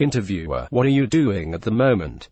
Interviewer, what are you doing at the moment?